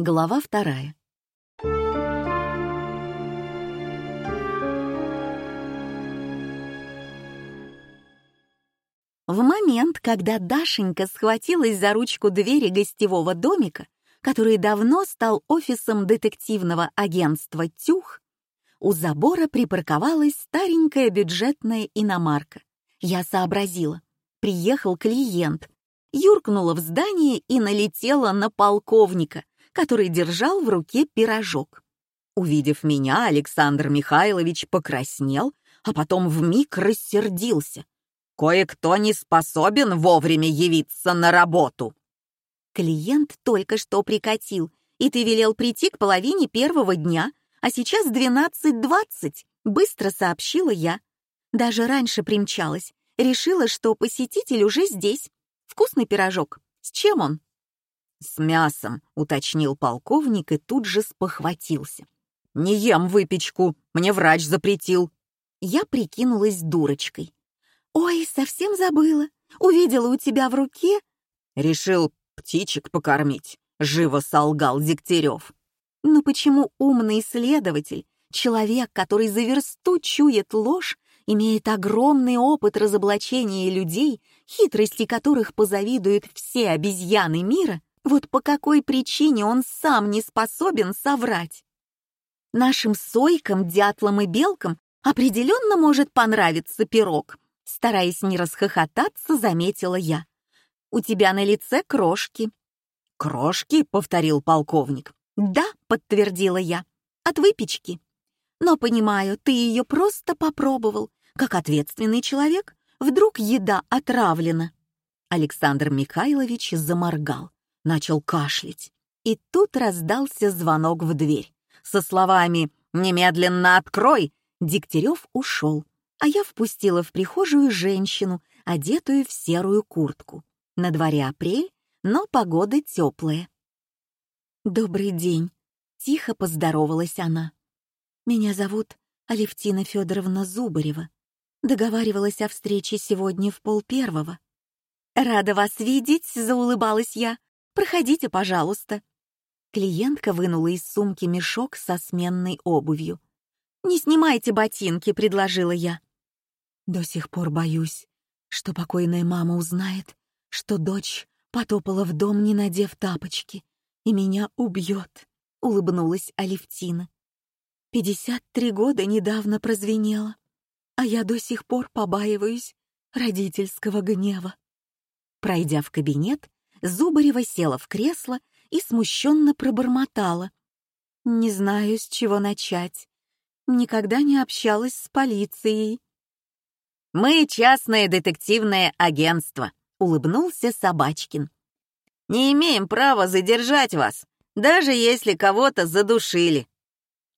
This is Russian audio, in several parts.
Глава вторая. В момент, когда Дашенька схватилась за ручку двери гостевого домика, который давно стал офисом детективного агентства «Тюх», у забора припарковалась старенькая бюджетная иномарка. Я сообразила. Приехал клиент, юркнула в здание и налетела на полковника, который держал в руке пирожок. Увидев меня, Александр Михайлович покраснел, а потом вмиг рассердился. «Кое-кто не способен вовремя явиться на работу». «Клиент только что прикатил, и ты велел прийти к половине первого дня, а сейчас двенадцать двадцать», — быстро сообщила я. Даже раньше примчалась, решила, что посетитель уже здесь. Вкусный пирожок. С чем он?» «С мясом», — уточнил полковник и тут же спохватился. «Не ем выпечку, мне врач запретил». Я прикинулась дурочкой. «Ой, совсем забыла. Увидела у тебя в руке...» «Решил птичек покормить», — живо солгал Дегтярев. «Но почему умный следователь, человек, который за версту чует ложь, имеет огромный опыт разоблачения людей, хитрости которых позавидуют все обезьяны мира, вот по какой причине он сам не способен соврать. Нашим сойкам, дятлам и белкам определенно может понравиться пирог, стараясь не расхохотаться, заметила я. У тебя на лице крошки. Крошки, повторил полковник. Да, подтвердила я. От выпечки. Но понимаю, ты ее просто попробовал, как ответственный человек. Вдруг еда отравлена. Александр Михайлович заморгал начал кашлять. И тут раздался звонок в дверь. Со словами «Немедленно открой!» Дегтярев ушел, а я впустила в прихожую женщину, одетую в серую куртку. На дворе апрель, но погода теплая. «Добрый день», — тихо поздоровалась она. «Меня зовут Алевтина Федоровна Зубарева. Договаривалась о встрече сегодня в пол первого». «Рада вас видеть», — заулыбалась я. Проходите, пожалуйста». Клиентка вынула из сумки мешок со сменной обувью. «Не снимайте ботинки», — предложила я. До сих пор боюсь, что покойная мама узнает, что дочь потопала в дом, не надев тапочки, и меня убьет, — улыбнулась Алевтина. Пятьдесят три года недавно прозвенело, а я до сих пор побаиваюсь родительского гнева. Пройдя в кабинет, Зубарева села в кресло и смущенно пробормотала. «Не знаю, с чего начать. Никогда не общалась с полицией». «Мы частное детективное агентство», — улыбнулся Собачкин. «Не имеем права задержать вас, даже если кого-то задушили».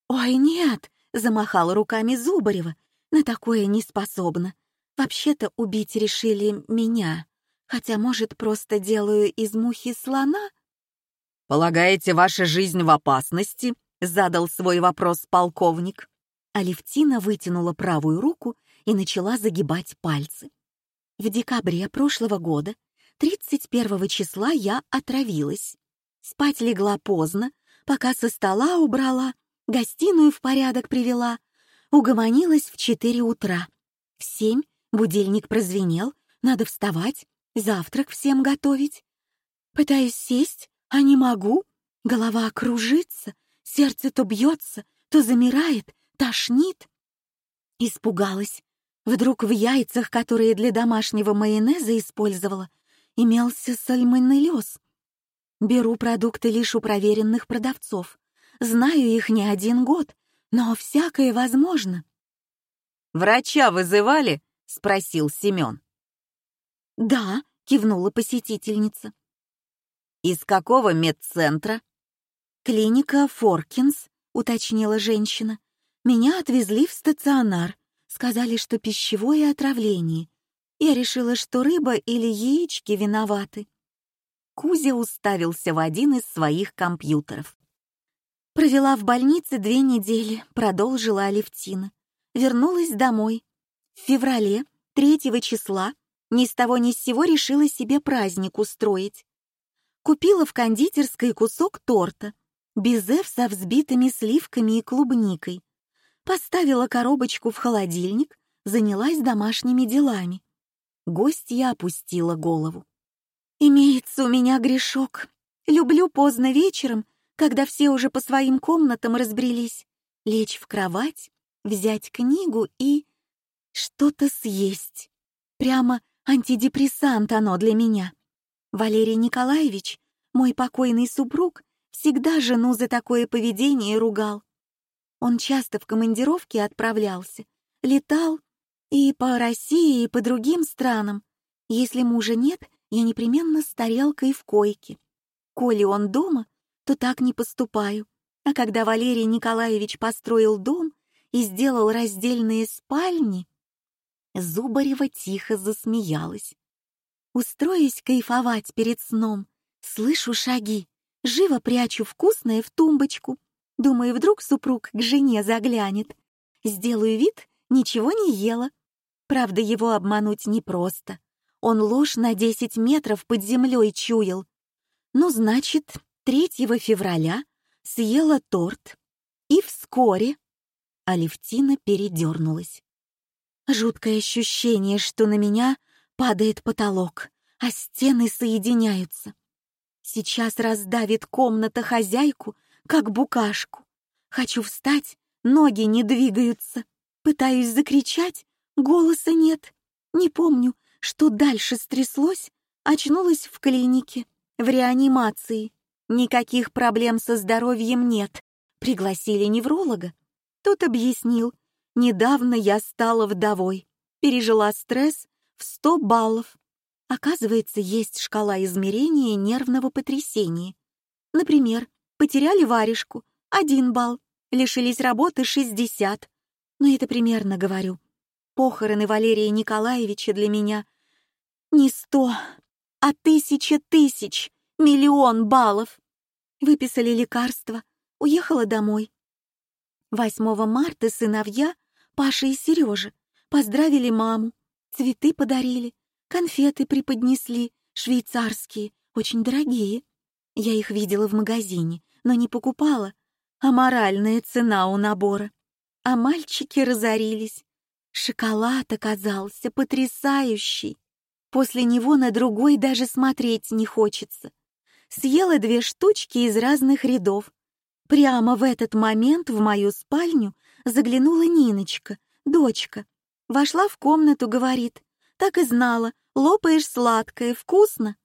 «Ой, нет», — замахала руками Зубарева, — «на такое не способна. Вообще-то убить решили меня» хотя, может, просто делаю из мухи слона?» «Полагаете, ваша жизнь в опасности?» — задал свой вопрос полковник. Алевтина вытянула правую руку и начала загибать пальцы. В декабре прошлого года, 31 числа, я отравилась. Спать легла поздно, пока со стола убрала, гостиную в порядок привела, угомонилась в 4 утра. В 7 будильник прозвенел, надо вставать, завтрак всем готовить. Пытаюсь сесть, а не могу. Голова кружится, сердце то бьется, то замирает, тошнит. Испугалась. Вдруг в яйцах, которые для домашнего майонеза использовала, имелся сальмонеллез. Беру продукты лишь у проверенных продавцов. Знаю их не один год, но всякое возможно. «Врача вызывали?» — спросил Семен. «Да», — кивнула посетительница. «Из какого медцентра?» «Клиника Форкинс», — уточнила женщина. «Меня отвезли в стационар. Сказали, что пищевое отравление. Я решила, что рыба или яички виноваты». Кузя уставился в один из своих компьютеров. «Провела в больнице две недели», — продолжила Алевтина. «Вернулась домой. В феврале, третьего числа, ни с того ни с сего решила себе праздник устроить. Купила в кондитерской кусок торта, безе со взбитыми сливками и клубникой. Поставила коробочку в холодильник, занялась домашними делами. Гостья опустила голову. «Имеется у меня грешок. Люблю поздно вечером, когда все уже по своим комнатам разбрелись, лечь в кровать, взять книгу и... что-то съесть. Прямо антидепрессант оно для меня. Валерий Николаевич, мой покойный супруг, всегда жену за такое поведение ругал. Он часто в командировке отправлялся, летал и по России, и по другим странам. Если мужа нет, я непременно с тарелкой в койке. Коли он дома, то так не поступаю. А когда Валерий Николаевич построил дом и сделал раздельные спальни, Зубарева тихо засмеялась. Устроюсь кайфовать перед сном, слышу шаги, живо прячу вкусное в тумбочку. Думаю, вдруг супруг к жене заглянет. Сделаю вид, ничего не ела. Правда, его обмануть непросто. Он ложь на 10 метров под землей чуял. Ну, значит, 3 февраля съела торт. И вскоре Алевтина передернулась. Жуткое ощущение, что на меня падает потолок, а стены соединяются. Сейчас раздавит комната хозяйку, как букашку. Хочу встать, ноги не двигаются. Пытаюсь закричать, голоса нет. Не помню, что дальше стряслось, очнулась в клинике, в реанимации. Никаких проблем со здоровьем нет. Пригласили невролога. Тот объяснил, недавно я стала вдовой, пережила стресс в 100 баллов. Оказывается, есть шкала измерения нервного потрясения. Например, потеряли варежку — один балл, лишились работы — 60. Но это примерно говорю. Похороны Валерия Николаевича для меня не сто, а тысяча тысяч, миллион баллов. Выписали лекарства, уехала домой. 8 марта сыновья, Паша и Сережа, поздравили маму, цветы подарили, Конфеты преподнесли, швейцарские, очень дорогие. Я их видела в магазине, но не покупала. А моральная цена у набора. А мальчики разорились. Шоколад оказался потрясающий. После него на другой даже смотреть не хочется. Съела две штучки из разных рядов. Прямо в этот момент в мою спальню заглянула Ниночка, дочка. Вошла в комнату, говорит, так и знала, лопаешь сладкое, вкусно.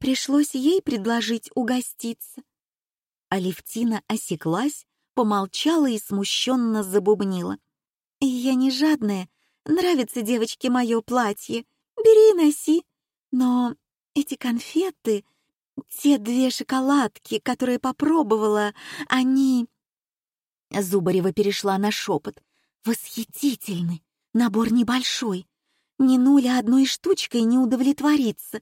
Пришлось ей предложить угоститься. Алевтина осеклась, помолчала и смущенно забубнила. «Я не жадная, нравится девочке мое платье, бери и носи. Но эти конфеты, те две шоколадки, которые попробовала, они...» Зубарева перешла на шепот. «Восхитительны! Набор небольшой, ни нуля одной штучкой не удовлетворится.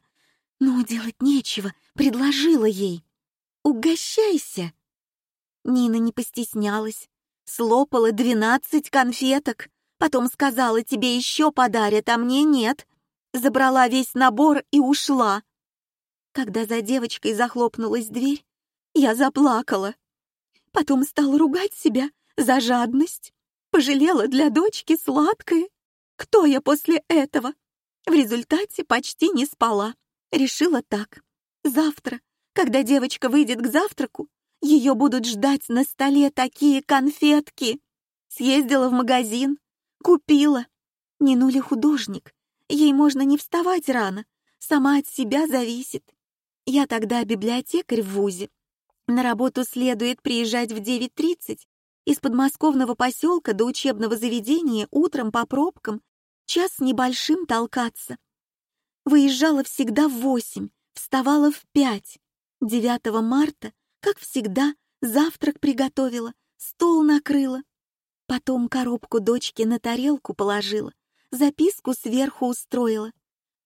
Но делать нечего, предложила ей. «Угощайся!» Нина не постеснялась. Слопала двенадцать конфеток. Потом сказала, тебе еще подарят, а мне нет. Забрала весь набор и ушла. Когда за девочкой захлопнулась дверь, я заплакала. Потом стала ругать себя за жадность. Пожалела для дочки сладкое. Кто я после этого? В результате почти не спала. Решила так. Завтра, когда девочка выйдет к завтраку, ее будут ждать на столе такие конфетки. Съездила в магазин, купила. Не нули художник. Ей можно не вставать рано, сама от себя зависит. Я тогда библиотекарь в ВУЗе. На работу следует приезжать в 9.30. Из подмосковного поселка до учебного заведения утром по пробкам час небольшим толкаться. Выезжала всегда в восемь, вставала в пять. 9 марта, как всегда, завтрак приготовила, стол накрыла. Потом коробку дочки на тарелку положила, записку сверху устроила.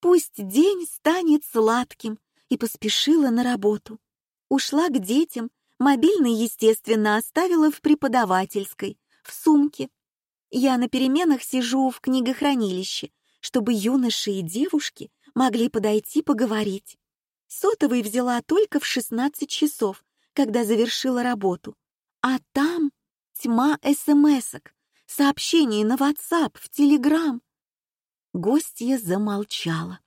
Пусть день станет сладким, и поспешила на работу. Ушла к детям, мобильный, естественно, оставила в преподавательской, в сумке. Я на переменах сижу в книгохранилище, чтобы юноши и девушки могли подойти поговорить. Сотовый взяла только в 16 часов, когда завершила работу. А там тьма смс-ок, сообщений на WhatsApp, в Telegram. Гостья замолчала,